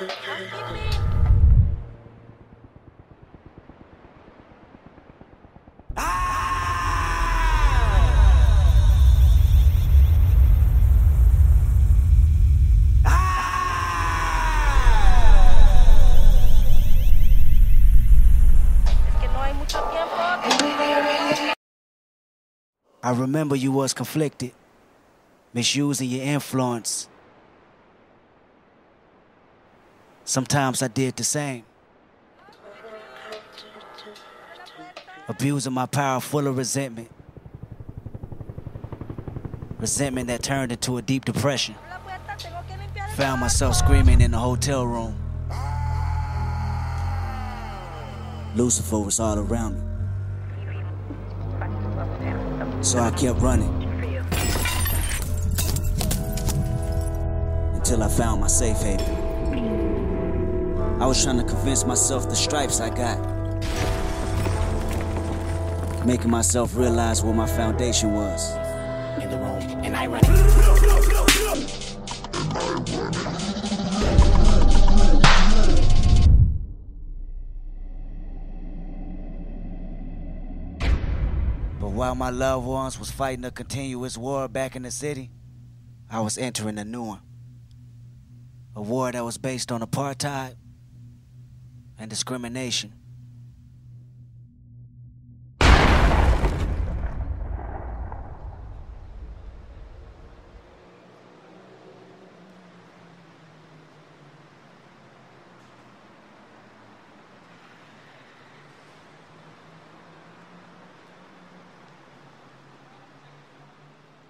I remember you was conflicted, misusing your influence. Sometimes I did the same. Abusing my power full of resentment. Resentment that turned into a deep depression. Found myself screaming in the hotel room. Lucifer was all around me. So I kept running. Until I found my safe haven. I was trying to convince myself the stripes I got. Making myself realize what my foundation was. In the room, and I run. But while my loved ones was fighting a continuous war back in the city, I was entering a new one. A war that was based on apartheid and discrimination.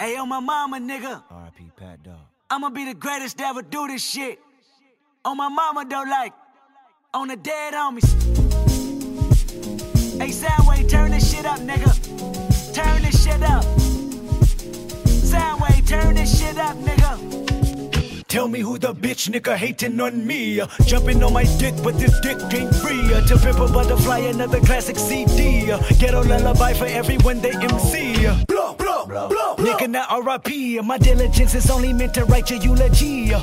Hey, on my mama, nigga. R.I.P. Pat Dog. I'ma be the greatest to ever do this shit. On my mama, though, like, on the dead homies. Hey, Soundwave, turn this shit up, nigga. Turn this shit up. Soundwave, turn this shit up, nigga. Tell me who the bitch nigga hating on me. Uh, jumping on my dick, but this dick ain't free. Uh, to pimp a butterfly, another classic CD. Uh, ghetto lullaby for everyone they MC. Uh, blow, blow, blow, blow. Nigga, not RIP. Uh, my diligence is only meant to write your eulogy. Uh,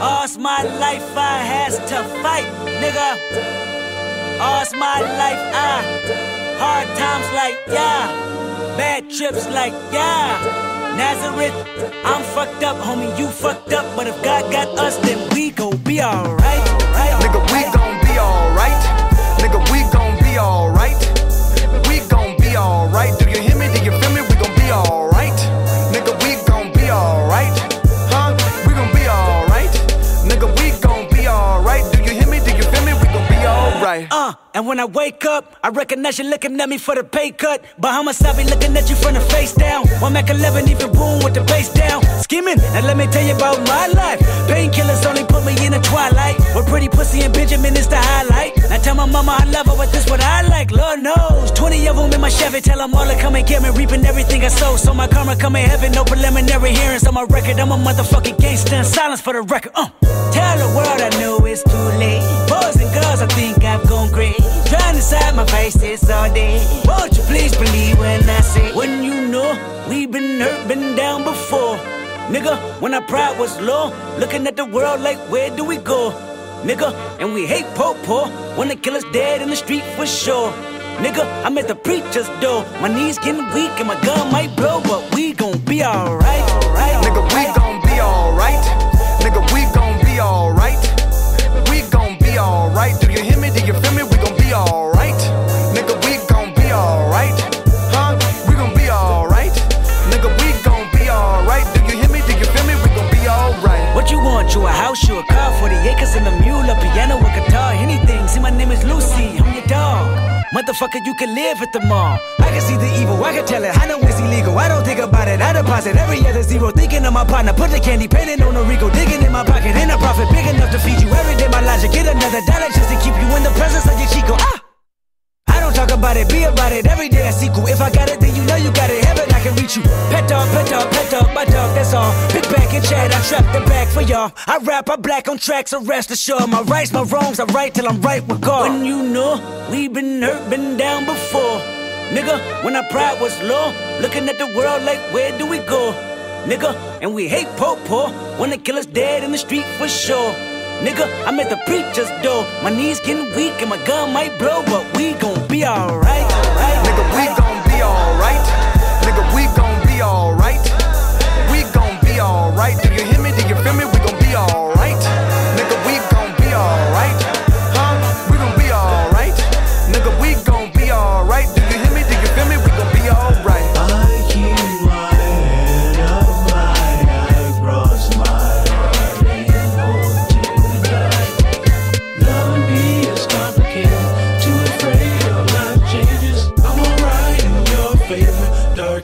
All's my life I has to fight, nigga. All's my life I hard times like yeah, bad trips like yeah. Nazareth, I'm fucked up, homie, you fucked up. But if God got us, then we gon' be alright. Nigga, we gon' be alright. Uh, and when I wake up, I recognize you looking at me for the pay cut. Bahamas, I be looking at you from the face down. One Mac 11, even boom with the bass down. Skimming, and let me tell you about my life. Painkillers only put me in the twilight. With pretty pussy and Benjamin is the highlight. I tell my mama I love her, but this what I like. Lord knows. 20 of them in my Chevy, tell them all to come and get me. Reaping everything I sow. So my karma come in heaven, no preliminary hearings on my record. I'm a motherfucking gangster silence for the record. Uh. Tell the world I know all day. Won't you please believe when I say, when you know we've been hurt, been down before. Nigga, when our pride was low, looking at the world like, where do we go? Nigga, and we hate po po they kill us dead in the street for sure. Nigga, I'm at the preacher's door. My knees getting weak and my gun might blow, but we gon' be alright. Nigga, we gon' be alright. Nigga, we gon' be alright. We gon' be alright. Do you hear me? Motherfucker, you can live at the mall. I can see the evil, I can tell it. I know it's illegal. I don't think about it. I deposit every other zero. Thinking of my partner, put the candy painting on a Rico. Digging in my pocket, in a profit big enough to feed you every day. My logic, get another dollar just to keep you in the presence of your Chico. Ah! I don't talk about it, be about it. Every day I sequel. If I got it, then you know you got it. Heaven, I can reach you. Pet dog, pet dog, pet dog, my dog, that's all. Pick back and chat, I trap the y'all. I rap, I black on tracks, so rest assured. My rights, my wrongs, I right till I'm right with God. When you know we've been hurt, been down before. Nigga, when our pride was low, looking at the world like, where do we go? Nigga, and we hate po po, when the killer's dead in the street for sure. Nigga, I'm at the preacher's door. My knees getting weak and my gun might blow, but we gon' be alright. Right, Nigga, we gon' be alright.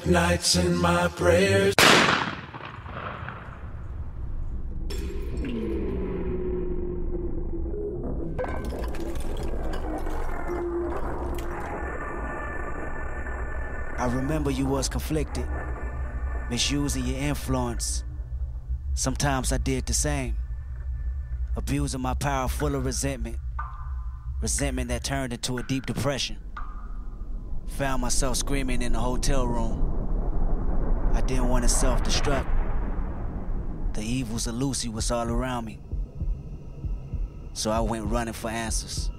Nights in my prayers. I remember you was conflicted, misusing your influence. Sometimes I did the same, abusing my power full of resentment, resentment that turned into a deep depression. Found myself screaming in the hotel room. I didn't want to self destruct. The evils of Lucy was all around me. So I went running for answers.